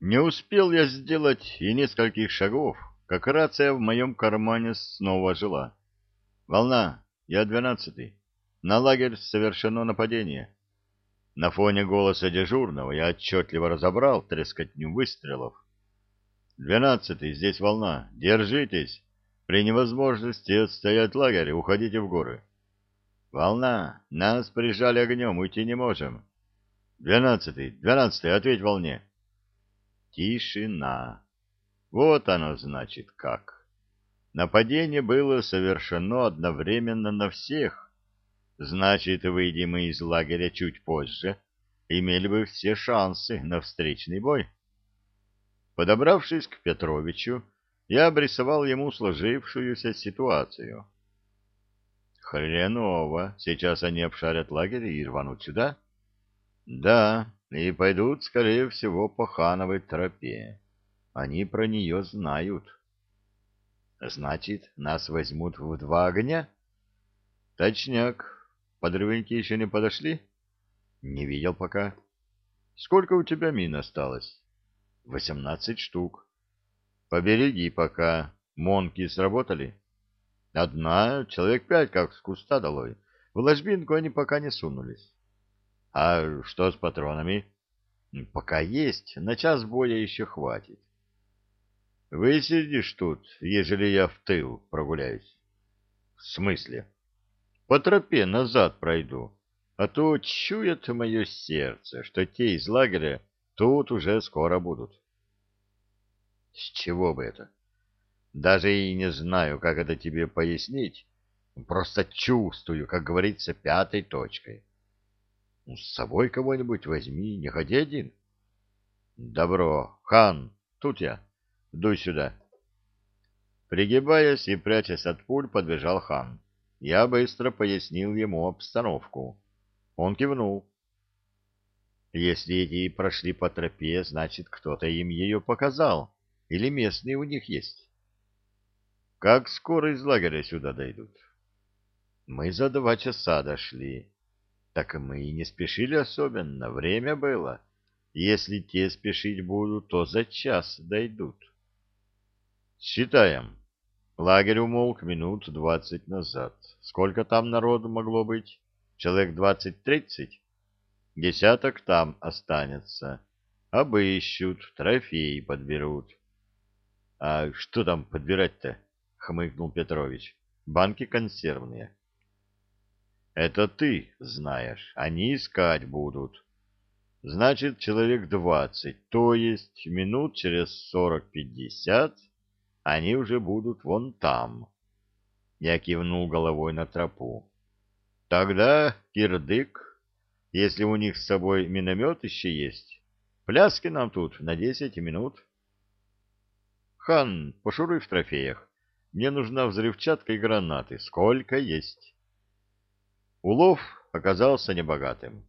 Не успел я сделать и нескольких шагов, как рация в моем кармане снова жила. «Волна, я двенадцатый. На лагерь совершено нападение». На фоне голоса дежурного я отчетливо разобрал трескотню выстрелов. «Двенадцатый, здесь волна. Держитесь. При невозможности отстоять лагерь, уходите в горы». «Волна, нас прижали огнем, уйти не можем». «Двенадцатый, двенадцатый, ответь волне». Тишина. Вот оно значит как. Нападение было совершено одновременно на всех. Значит, выйдем мы из лагеря чуть позже, имели бы все шансы на встречный бой. Подобравшись к Петровичу, я обрисовал ему сложившуюся ситуацию. Хреново. Сейчас они обшарят лагерь и рванут сюда? Да, и пойдут, скорее всего, по хановой тропе. Они про нее знают. Значит, нас возьмут в два огня? Точняк. Подрывники еще не подошли? Не видел пока. Сколько у тебя мин осталось? Восемнадцать штук. Побереги пока. Монки сработали? Одна, человек пять, как с куста долой. В ложбинку они пока не сунулись. А что с патронами? Пока есть, на час боя еще хватит. Высидишь тут, ежели я в тыл прогуляюсь. В смысле? По тропе назад пройду, а то чует мое сердце, что те из лагеря тут уже скоро будут. С чего бы это? Даже и не знаю, как это тебе пояснить. Просто чувствую, как говорится, пятой точкой. Ну, с собой кого-нибудь возьми, не ходи один. Добро. Хан, тут я. Дуй сюда. Пригибаясь и прячась от пуль, подбежал хан. Я быстро пояснил ему обстановку. Он кивнул. Если эти прошли по тропе, значит, кто-то им ее показал. Или местные у них есть. Как скоро из лагеря сюда дойдут? Мы за два часа дошли. Так мы и не спешили особенно, время было. Если те спешить будут, то за час дойдут. Считаем. Лагерь умолк минут двадцать назад. Сколько там народу могло быть? Человек двадцать-тридцать? Десяток там останется. Обыщут, трофеи подберут. — А что там подбирать-то? — хмыкнул Петрович. — Банки консервные. Это ты знаешь, они искать будут. Значит, человек двадцать, то есть минут через сорок-пятьдесят они уже будут вон там. Я кивнул головой на тропу. Тогда кирдык, если у них с собой миномет еще есть, пляски нам тут на десять минут. Хан, пошуруй в трофеях. Мне нужна взрывчатка и гранаты. Сколько есть? Улов оказался небогатым.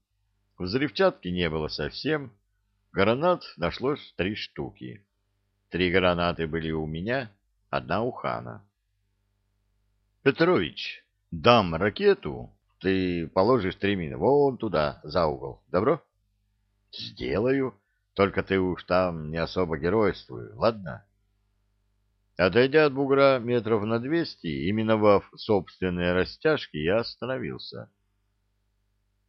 Взрывчатки не было совсем, гранат нашлось три штуки. Три гранаты были у меня, одна у хана. Петрович, дам ракету, ты положишь три мины вон туда, за угол. Добро? Сделаю, только ты уж там не особо геройствуй, ладно? Отойдя от бугра метров на двести и миновав собственные растяжки, я остановился.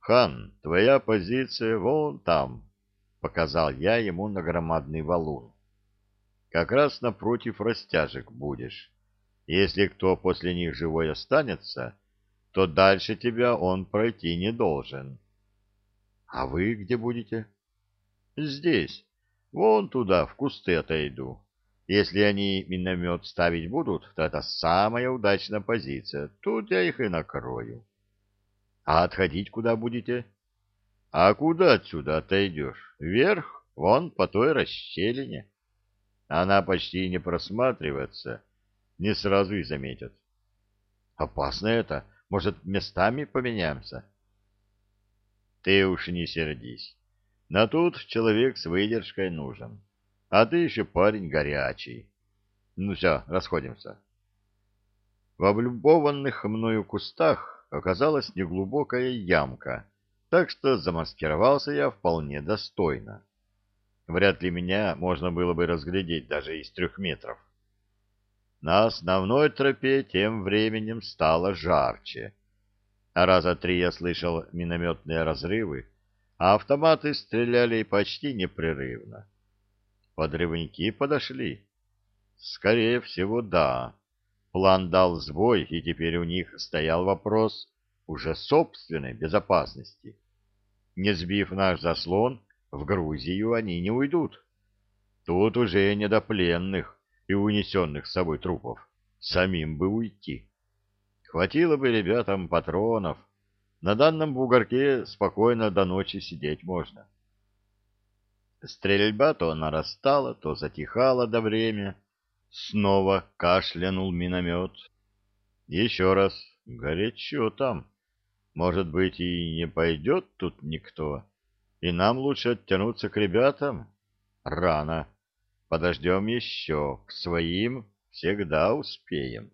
«Хан, твоя позиция вон там», — показал я ему на громадный валун. «Как раз напротив растяжек будешь. Если кто после них живой останется, то дальше тебя он пройти не должен». «А вы где будете?» «Здесь. Вон туда, в кусты отойду. Если они миномет ставить будут, то это самая удачная позиция. Тут я их и накрою. А отходить куда будете? А куда отсюда отойдешь? Вверх, вон по той расщелине. Она почти не просматривается, не сразу и заметят. Опасно это. Может, местами поменяемся? Ты уж не сердись. Но тут человек с выдержкой нужен. А ты еще парень горячий. Ну все, расходимся. В облюбованных мною кустах оказалась неглубокая ямка, так что замаскировался я вполне достойно. Вряд ли меня можно было бы разглядеть даже из трех метров. На основной тропе тем временем стало жарче. А раза три я слышал минометные разрывы, а автоматы стреляли почти непрерывно. Подрывники подошли. Скорее всего, да. План дал сбой, и теперь у них стоял вопрос уже собственной безопасности. Не сбив наш заслон, в Грузию они не уйдут. Тут уже не до пленных и унесенных с собой трупов. Самим бы уйти. Хватило бы ребятам патронов. На данном бугорке спокойно до ночи сидеть можно. Стрельба то нарастала, то затихала до время. Снова кашлянул миномет. Еще раз. Горячо там. Может быть, и не пойдет тут никто. И нам лучше оттянуться к ребятам? Рано. Подождем еще. К своим всегда успеем.